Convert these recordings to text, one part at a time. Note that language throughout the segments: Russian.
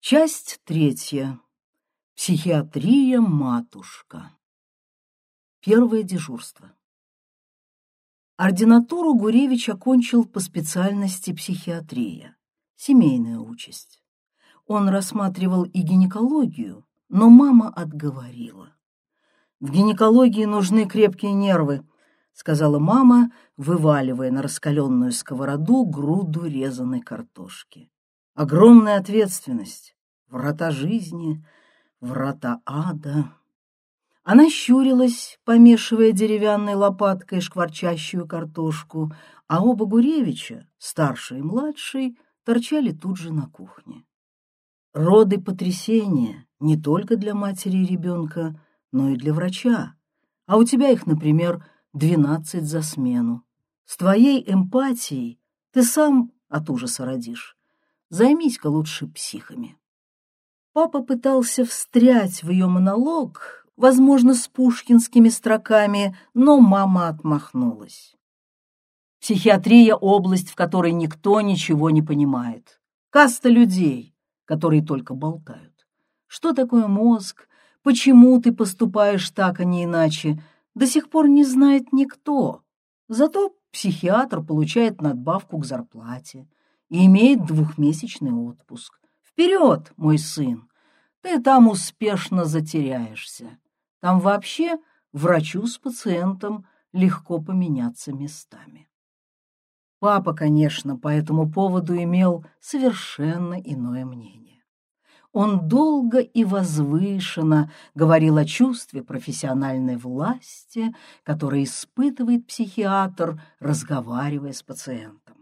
Часть третья. Психиатрия матушка. Первое дежурство. Ординатуру Гуревич окончил по специальности психиатрия, семейная участь. Он рассматривал и гинекологию, но мама отговорила. «В гинекологии нужны крепкие нервы», — сказала мама, вываливая на раскаленную сковороду груду резаной картошки. «Огромная ответственность, врата жизни, врата ада». Она щурилась, помешивая деревянной лопаткой шкварчащую картошку, а оба Гуревича, старший и младший, торчали тут же на кухне. Роды потрясения не только для матери и ребенка, но и для врача. А у тебя их, например, двенадцать за смену. С твоей эмпатией ты сам от ужаса родишь. Займись-ка лучше психами. Папа пытался встрять в ее монолог, возможно, с пушкинскими строками, но мама отмахнулась. Психиатрия — область, в которой никто ничего не понимает. Каста людей, которые только болтают. Что такое мозг? Почему ты поступаешь так, а не иначе? До сих пор не знает никто. Зато психиатр получает надбавку к зарплате и имеет двухмесячный отпуск. Вперед, мой сын! Ты там успешно затеряешься. Там вообще врачу с пациентом легко поменяться местами. Папа, конечно, по этому поводу имел совершенно иное мнение. Он долго и возвышенно говорил о чувстве профессиональной власти, которое испытывает психиатр, разговаривая с пациентом.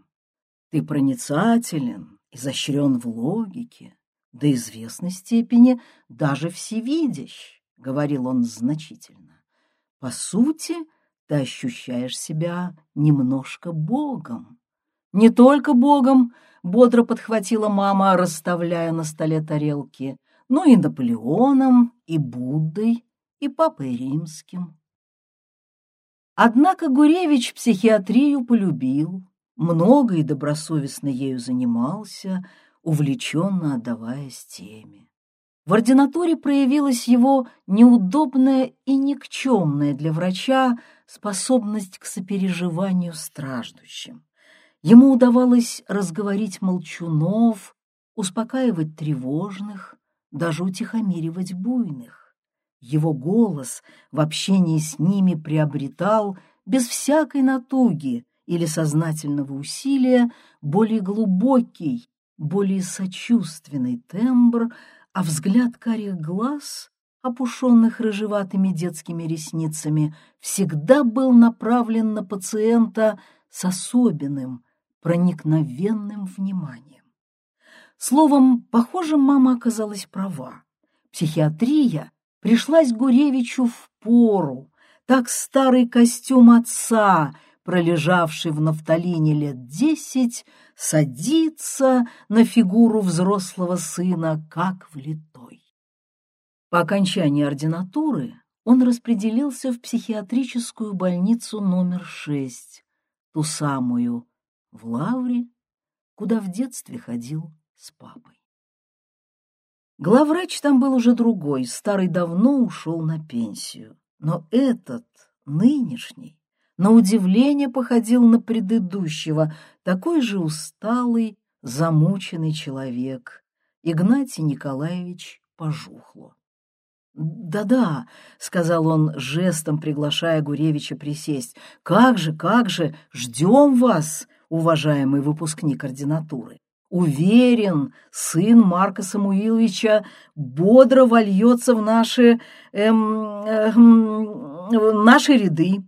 Ты проницателен, изощрен в логике, до известной степени даже всевидящ. — говорил он значительно. «По сути, ты ощущаешь себя немножко Богом». «Не только Богом», — бодро подхватила мама, расставляя на столе тарелки, «но и Наполеоном, и Буддой, и Папой Римским». Однако Гуревич психиатрию полюбил, много и добросовестно ею занимался, увлеченно отдаваясь теме. В ординатуре проявилась его неудобная и никчемная для врача способность к сопереживанию страждущим. Ему удавалось разговорить молчунов, успокаивать тревожных, даже утихомиривать буйных. Его голос в общении с ними приобретал без всякой натуги или сознательного усилия более глубокий, более сочувственный тембр, а взгляд карих глаз, опушенных рыжеватыми детскими ресницами, всегда был направлен на пациента с особенным, проникновенным вниманием. Словом, похоже, мама оказалась права. Психиатрия пришлась Гуревичу в пору, так старый костюм отца, пролежавший в нафталине лет десять, садится на фигуру взрослого сына, как влитой. По окончании ординатуры он распределился в психиатрическую больницу номер шесть, ту самую в Лавре, куда в детстве ходил с папой. Главврач там был уже другой, старый давно ушел на пенсию, но этот, нынешний, на удивление походил на предыдущего, такой же усталый, замученный человек. Игнатий Николаевич пожухло. «Да-да», — сказал он, жестом приглашая Гуревича присесть, — «как же, как же, ждем вас, уважаемый выпускник ординатуры. Уверен, сын Марка Самуиловича бодро вольется в наши, эм, эм, наши ряды,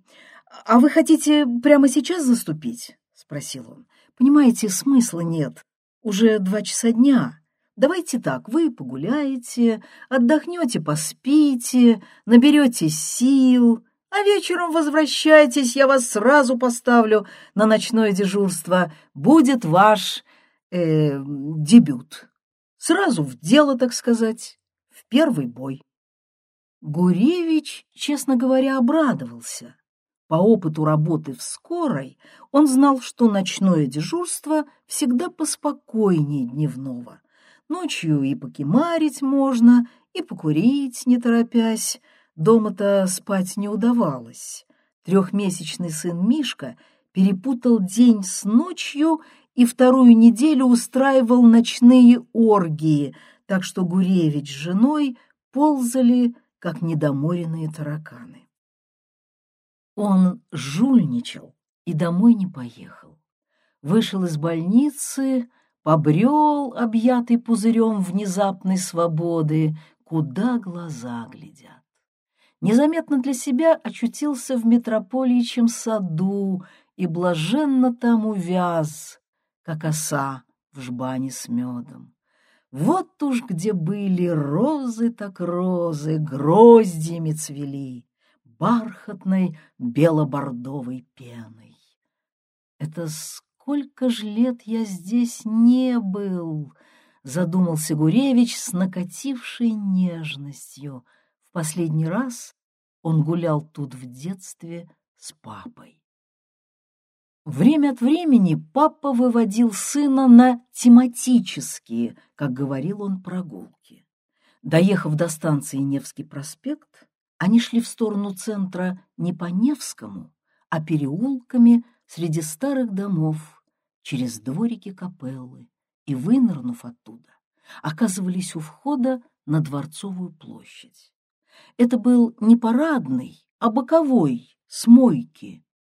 «А вы хотите прямо сейчас заступить?» — спросил он. «Понимаете, смысла нет. Уже два часа дня. Давайте так, вы погуляете, отдохнете, поспите, наберете сил, а вечером возвращайтесь, я вас сразу поставлю на ночное дежурство. Будет ваш э, дебют. Сразу в дело, так сказать, в первый бой». Гуревич, честно говоря, обрадовался по опыту работы в скорой он знал, что ночное дежурство всегда поспокойнее дневного. Ночью и покемарить можно, и покурить, не торопясь. Дома-то спать не удавалось. Трехмесячный сын Мишка перепутал день с ночью и вторую неделю устраивал ночные оргии, так что Гуревич с женой ползали, как недоморенные тараканы. Он жульничал и домой не поехал. Вышел из больницы, побрел, объятый пузырем внезапной свободы, куда глаза глядят. Незаметно для себя очутился в метрополичьем саду и блаженно там увяз, как оса в жбане с медом. Вот уж где были розы, так розы, гроздьями цвели, бархатной бело-бордовой пеной. Это сколько ж лет я здесь не был, задумался Гуревич с накатившей нежностью. В последний раз он гулял тут в детстве с папой. Время от времени папа выводил сына на тематические, как говорил он, прогулки. Доехав до станции Невский проспект, они шли в сторону центра не по Невскому, а переулками среди старых домов, через дворики капеллы, и, вынырнув оттуда, оказывались у входа на Дворцовую площадь. Это был не парадный, а боковой, с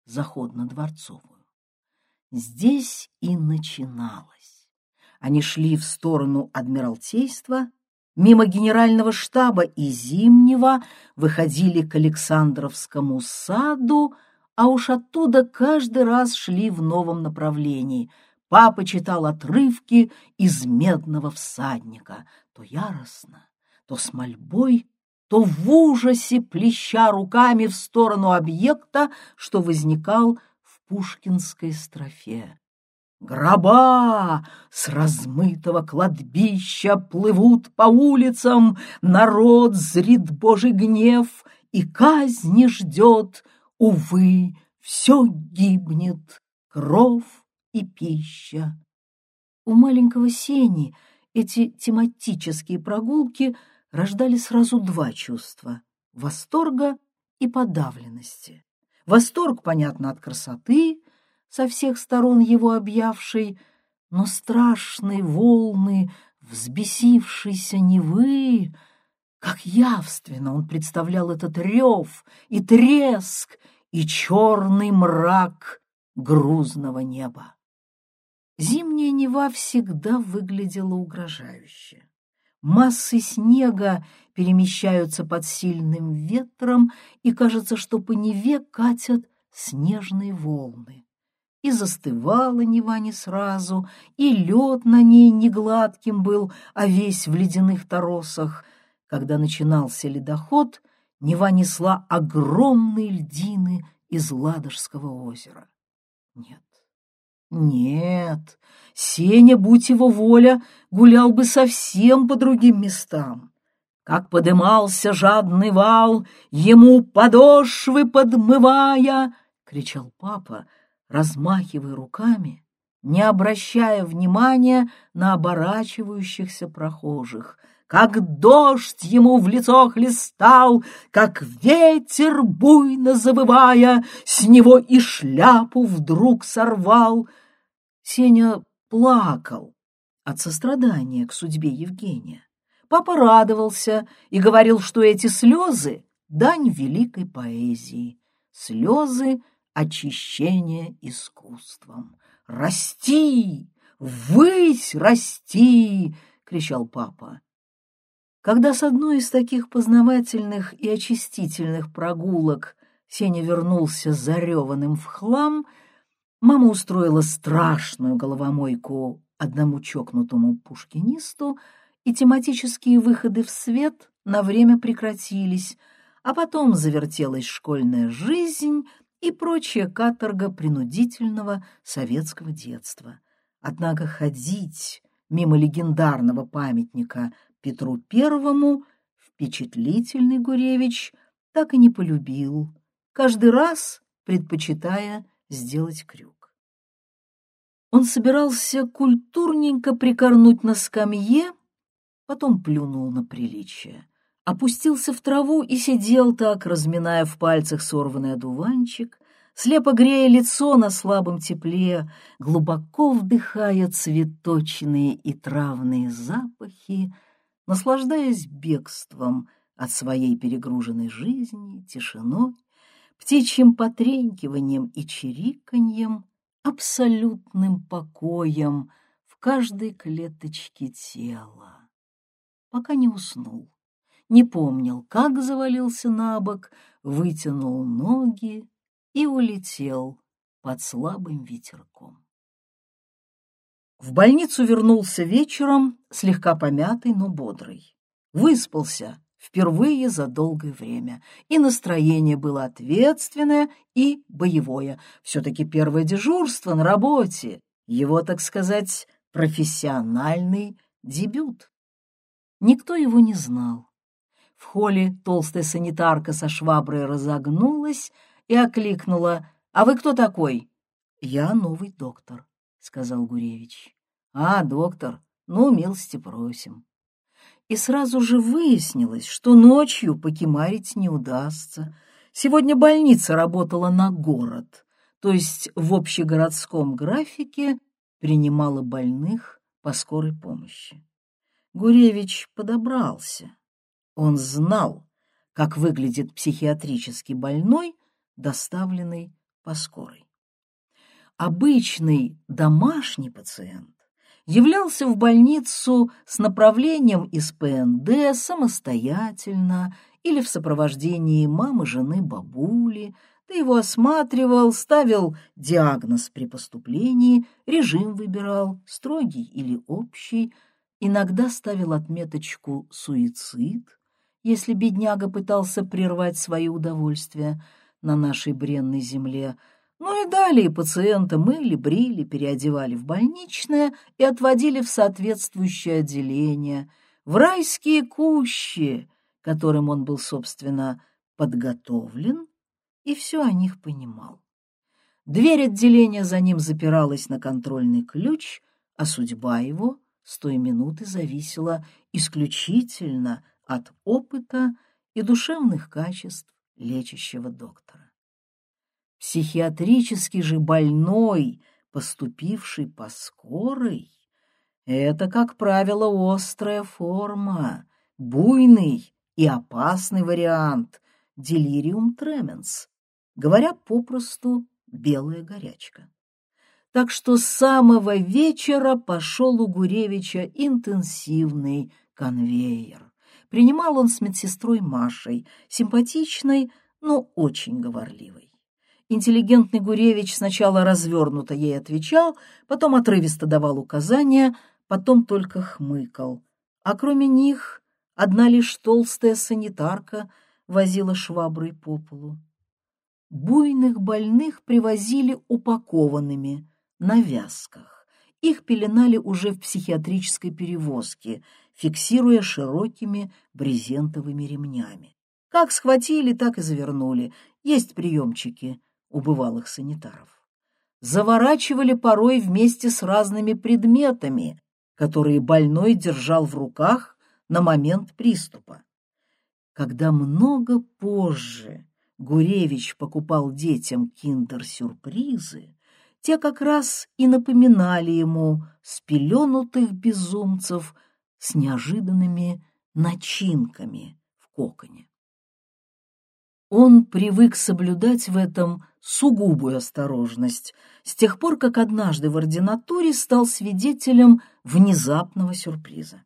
заход на Дворцовую. Здесь и начиналось. Они шли в сторону Адмиралтейства, мимо Генерального штаба и Зимнего, выходили к Александровскому саду, а уж оттуда каждый раз шли в новом направлении. Папа читал отрывки из «Медного всадника», то яростно, то с мольбой, то в ужасе, плеща руками в сторону объекта, что возникал пушкинской строфе. Гроба с размытого кладбища плывут по улицам, Народ зрит Божий гнев и казни ждет. Увы, все гибнет, кров и пища. У маленького Сени эти тематические прогулки рождали сразу два чувства — восторга и подавленности. Восторг, понятно, от красоты, со всех сторон его объявшей, но страшные волны взбесившейся Невы, как явственно он представлял этот рев и треск и черный мрак грузного неба. Зимняя Нева всегда выглядела угрожающе. Массы снега перемещаются под сильным ветром, и кажется, что по Неве катят снежные волны. И застывала Нева не сразу, и лед на ней не гладким был, а весь в ледяных торосах. Когда начинался ледоход, Нева несла огромные льдины из Ладожского озера. Нет, нет, Сеня, будь его воля, гулял бы совсем по другим местам. Как подымался жадный вал, ему подошвы подмывая, — кричал папа, размахивая руками, не обращая внимания на оборачивающихся прохожих. Как дождь ему в лицо хлестал, как ветер, буйно завывая, с него и шляпу вдруг сорвал — Сеня плакал от сострадания к судьбе Евгения. Папа радовался и говорил, что эти слезы — дань великой поэзии, слезы очищения искусством. «Расти! Высь расти!» — кричал папа. Когда с одной из таких познавательных и очистительных прогулок Сеня вернулся зареванным в хлам — Мама устроила страшную головомойку одному чокнутому пушкинисту, и тематические выходы в свет на время прекратились, а потом завертелась школьная жизнь и прочая каторга принудительного советского детства. Однако ходить мимо легендарного памятника Петру Первому впечатлительный Гуревич так и не полюбил, каждый раз предпочитая сделать крюк. Он собирался культурненько прикорнуть на скамье потом плюнул на приличие. Опустился в траву и сидел так, разминая в пальцах сорванный одуванчик, слепо грея лицо на слабом тепле, глубоко вдыхая цветочные и травные запахи, наслаждаясь бегством от своей перегруженной жизни, тишиной, птичьим потренькиванием и чириканьем, абсолютным покоем в каждой клеточке тела, пока не уснул, не помнил, как завалился на бок, вытянул ноги и улетел под слабым ветерком. В больницу вернулся вечером, слегка помятый, но бодрый. Выспался впервые за долгое время, и настроение было ответственное и боевое. Все-таки первое дежурство на работе, его, так сказать, профессиональный дебют. Никто его не знал. В холле толстая санитарка со шваброй разогнулась и окликнула. «А вы кто такой?» «Я новый доктор», — сказал Гуревич. «А, доктор, ну, милости просим». И сразу же выяснилось, что ночью покемарить не удастся. Сегодня больница работала на город, то есть в общегородском графике принимала больных по скорой помощи. Гуревич подобрался. Он знал, как выглядит психиатрически больной, доставленный по скорой. Обычный домашний пациент являлся в больницу с направлением из ПНД самостоятельно или в сопровождении мамы, жены, бабули. Ты его осматривал, ставил диагноз при поступлении, режим выбирал, строгий или общий, иногда ставил отметочку «суицид», если бедняга пытался прервать свои удовольствия на нашей бренной земле. Ну и далее пациента мыли, брили, переодевали в больничное и отводили в соответствующее отделение, в райские кущи, которым он был, собственно, подготовлен, и все о них понимал. Дверь отделения за ним запиралась на контрольный ключ, а судьба его с той минуты зависела исключительно от опыта и душевных качеств лечащего доктора. Психиатрически же больной, поступивший по скорой, это, как правило, острая форма, буйный и опасный вариант делириум тременс, говоря попросту белая горячка. Так что с самого вечера пошел у Гуревича интенсивный конвейер. Принимал он с медсестрой Машей, симпатичной, но очень говорливой. Интеллигентный Гуревич сначала развернуто ей отвечал, потом отрывисто давал указания, потом только хмыкал. А кроме них одна лишь толстая санитарка возила шваброй по полу. Буйных больных привозили упакованными, на вязках. Их пеленали уже в психиатрической перевозке, фиксируя широкими брезентовыми ремнями. Как схватили, так и завернули. Есть приемчики у бывалых санитаров. Заворачивали порой вместе с разными предметами, которые больной держал в руках на момент приступа. Когда много позже Гуревич покупал детям киндер-сюрпризы, те как раз и напоминали ему спеленутых безумцев с неожиданными начинками в коконе. Он привык соблюдать в этом сугубую осторожность, с тех пор, как однажды в ординатуре стал свидетелем внезапного сюрприза.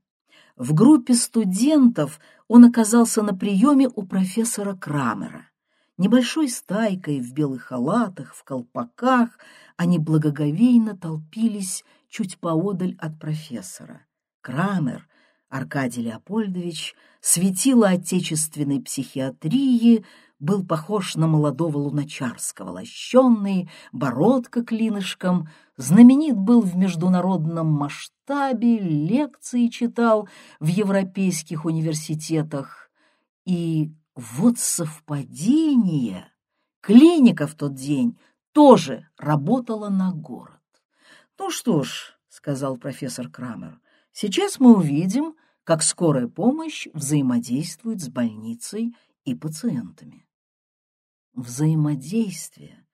В группе студентов он оказался на приеме у профессора Крамера. Небольшой стайкой в белых халатах, в колпаках они благоговейно толпились чуть поодаль от профессора. Крамер, Аркадий Леопольдович, светило отечественной психиатрии, был похож на молодого Луначарского, лощенный, бородка клинышком, знаменит был в международном масштабе, лекции читал в европейских университетах. И вот совпадение! Клиника в тот день тоже работала на город. «Ну что ж», — сказал профессор Крамер, — «сейчас мы увидим, как скорая помощь взаимодействует с больницей и пациентами. Взаимодействие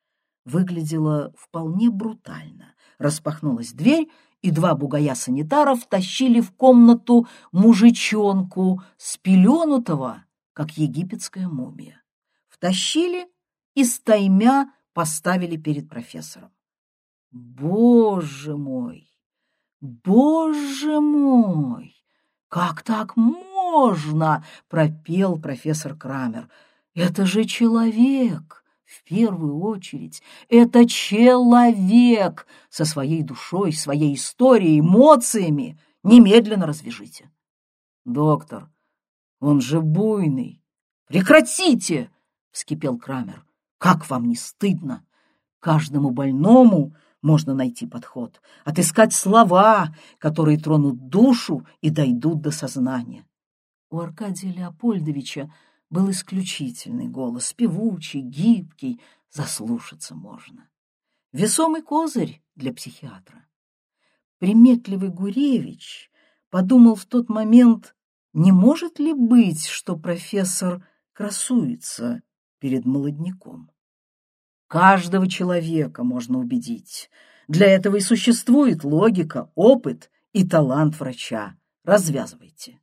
выглядело вполне брутально. Распахнулась дверь, и два бугая-санитара втащили в комнату мужичонку, спеленутого, как египетская мумия. Втащили и стаймя поставили перед профессором. Боже мой! Боже мой! Как так можно? пропел профессор Крамер. Это же человек! В первую очередь, это человек со своей душой, своей историей, эмоциями. Немедленно развяжите. Доктор, он же буйный. Прекратите! — вскипел Крамер. Как вам не стыдно? Каждому больному можно найти подход, отыскать слова, которые тронут душу и дойдут до сознания. У Аркадия Леопольдовича был исключительный голос, певучий, гибкий, заслушаться можно. Весомый козырь для психиатра. Приметливый Гуревич подумал в тот момент, не может ли быть, что профессор красуется перед молодняком. Каждого человека можно убедить. Для этого и существует логика, опыт и талант врача. Развязывайте.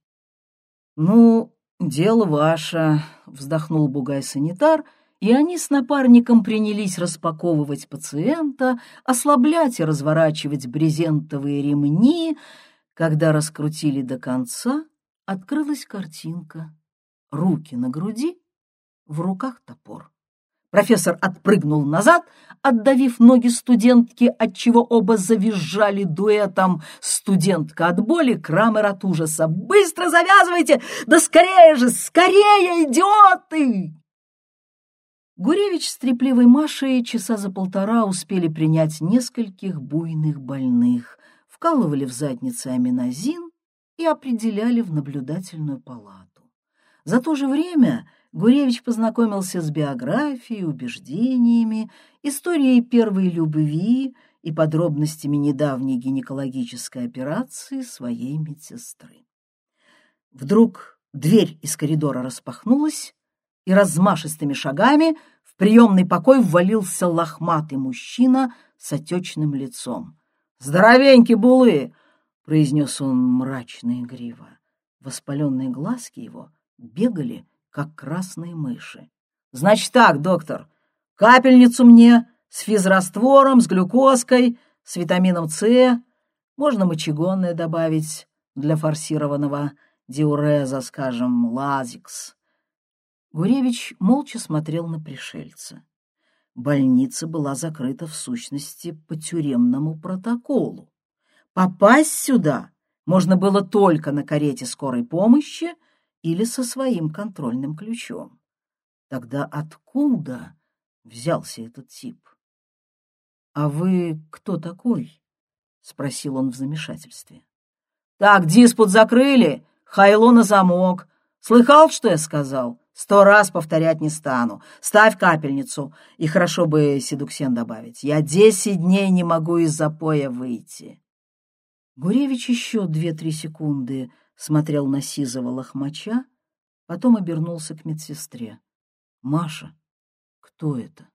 Ну, дело ваше, вздохнул бугай-санитар, и они с напарником принялись распаковывать пациента, ослаблять и разворачивать брезентовые ремни. Когда раскрутили до конца, открылась картинка. Руки на груди, в руках топор. Профессор отпрыгнул назад, отдавив ноги студентки, отчего оба завизжали дуэтом. Студентка от боли, Крамер от ужаса. «Быстро завязывайте! Да скорее же! Скорее, идиоты!» Гуревич с трепливой Машей часа за полтора успели принять нескольких буйных больных, вкалывали в задницы аминозин и определяли в наблюдательную палату. За то же время Гуревич познакомился с биографией, убеждениями, историей первой любви и подробностями недавней гинекологической операции своей медсестры. Вдруг дверь из коридора распахнулась, и размашистыми шагами в приемный покой ввалился лохматый мужчина с отечным лицом. «Здоровенький булы!» — произнес он мрачно и гриво. Воспаленные глазки его бегали, как красные мыши. «Значит так, доктор, капельницу мне с физраствором, с глюкозкой, с витамином С, можно мочегонное добавить для форсированного диуреза, скажем, лазикс». Гуревич молча смотрел на пришельца. Больница была закрыта в сущности по тюремному протоколу. Попасть сюда можно было только на карете скорой помощи или со своим контрольным ключом. Тогда откуда взялся этот тип? — А вы кто такой? — спросил он в замешательстве. — Так, диспут закрыли, хайло на замок. Слыхал, что я сказал? Сто раз повторять не стану. Ставь капельницу, и хорошо бы седуксен добавить. Я десять дней не могу из запоя выйти. Гуревич еще две-три секунды смотрел на сизого лохмача, потом обернулся к медсестре. «Маша, кто это?»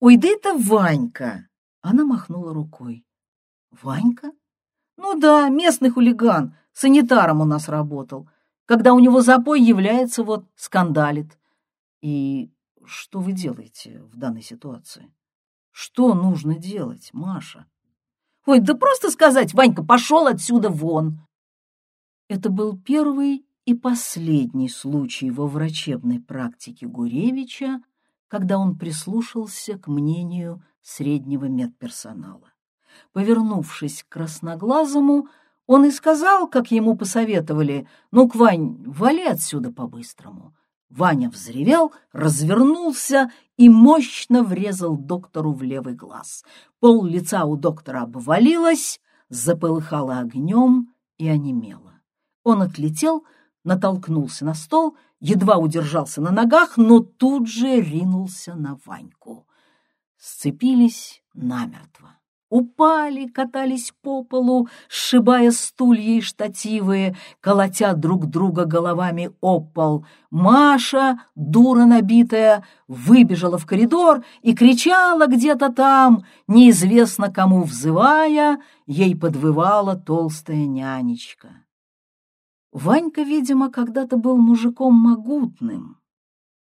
«Ой, да это Ванька!» Она махнула рукой. «Ванька? Ну да, местный хулиган, санитаром у нас работал. Когда у него запой является, вот скандалит. И что вы делаете в данной ситуации? Что нужно делать, Маша?» «Ой, да просто сказать, Ванька, пошел отсюда вон!» Это был первый и последний случай во врачебной практике Гуревича, когда он прислушался к мнению среднего медперсонала. Повернувшись к красноглазому, он и сказал, как ему посоветовали, «Ну, Квань, вали отсюда по-быстрому». Ваня взревел, развернулся и мощно врезал доктору в левый глаз. Пол лица у доктора обвалилось, запылыхало огнем и онемело. Он отлетел, натолкнулся на стол, едва удержался на ногах, но тут же ринулся на Ваньку. Сцепились намертво. упали, катались по полу, сшибая стулья и штативы, колотя друг друга головами об пол. Маша, дура набитая, выбежала в коридор и кричала где-то там, неизвестно кому взывая, ей подвывала толстая нянечка. Ванька, видимо, когда-то был мужиком могутным,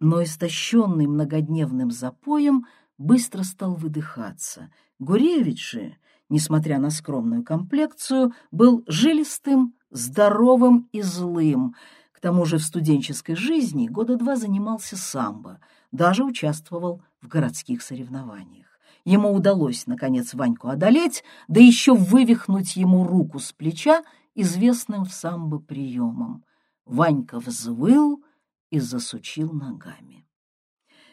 но истощенный многодневным запоем быстро стал выдыхаться. Гуревич же, несмотря на скромную комплекцию, был жилистым, здоровым и злым. К тому же в студенческой жизни года два занимался самбо, даже участвовал в городских соревнованиях. Ему удалось, наконец, Ваньку одолеть, да еще вывихнуть ему руку с плеча известным в самбо приемом. Ванька взвыл и засучил ногами.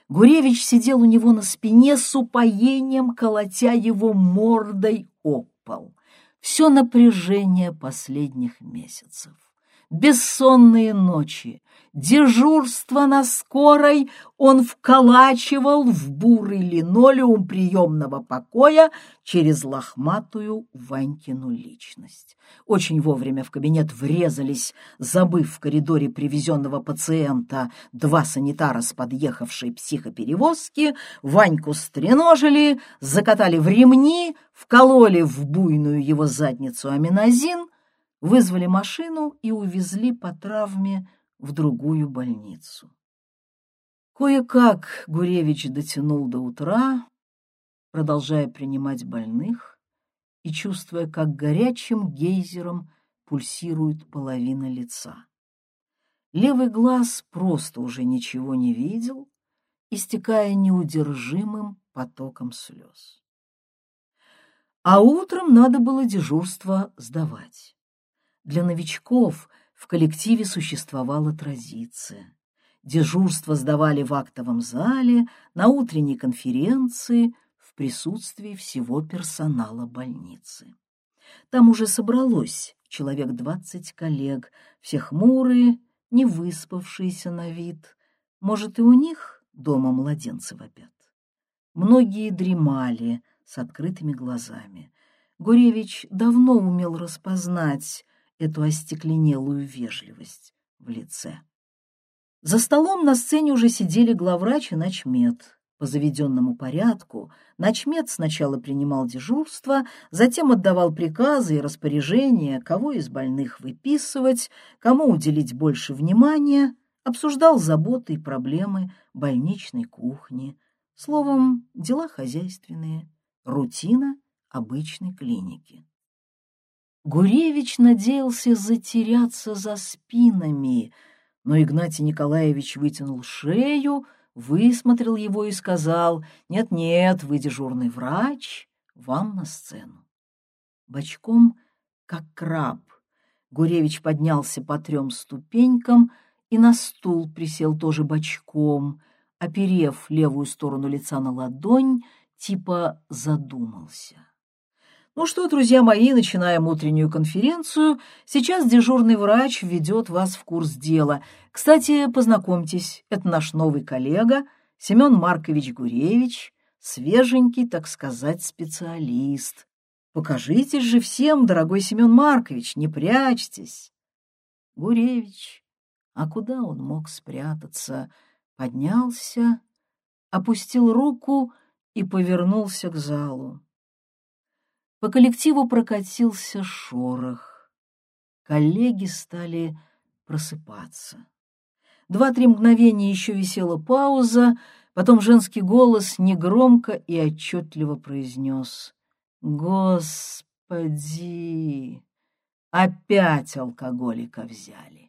Гуревич сидел у него на спине с упоением, колотя его мордой пол. Все напряжение последних месяцев. Бессонные ночи, Дежурство на скорой он вколачивал в бурый линолеум приемного покоя через лохматую Ванькину личность. Очень вовремя в кабинет врезались, забыв в коридоре привезенного пациента два санитара с подъехавшей психоперевозки, Ваньку стреножили, закатали в ремни, вкололи в буйную его задницу аминозин, вызвали машину и увезли по травме в другую больницу. Кое-как Гуревич дотянул до утра, продолжая принимать больных и чувствуя, как горячим гейзером пульсирует половина лица. Левый глаз просто уже ничего не видел, истекая неудержимым потоком слез. А утром надо было дежурство сдавать. Для новичков — в коллективе существовала традиция. Дежурство сдавали в актовом зале, на утренней конференции, в присутствии всего персонала больницы. Там уже собралось человек двадцать коллег, все хмурые, не выспавшиеся на вид. Может, и у них дома младенцы вопят. Многие дремали с открытыми глазами. Гуревич давно умел распознать, эту остекленелую вежливость в лице. За столом на сцене уже сидели главврач и начмед. По заведенному порядку начмед сначала принимал дежурство, затем отдавал приказы и распоряжения, кого из больных выписывать, кому уделить больше внимания, обсуждал заботы и проблемы больничной кухни, словом, дела хозяйственные, рутина обычной клиники. Гуревич надеялся затеряться за спинами, но Игнатий Николаевич вытянул шею, высмотрел его и сказал, «Нет-нет, вы дежурный врач, вам на сцену». Бочком, как краб, Гуревич поднялся по трем ступенькам и на стул присел тоже бочком, оперев левую сторону лица на ладонь, типа задумался. Ну что, друзья мои, начинаем утреннюю конференцию. Сейчас дежурный врач введет вас в курс дела. Кстати, познакомьтесь, это наш новый коллега Семен Маркович Гуревич, свеженький, так сказать, специалист. Покажитесь же всем, дорогой Семен Маркович, не прячьтесь. Гуревич, а куда он мог спрятаться? Поднялся, опустил руку и повернулся к залу. По коллективу прокатился шорох. Коллеги стали просыпаться. Два-три мгновения еще висела пауза, потом женский голос негромко и отчетливо произнес «Господи, опять алкоголика взяли!»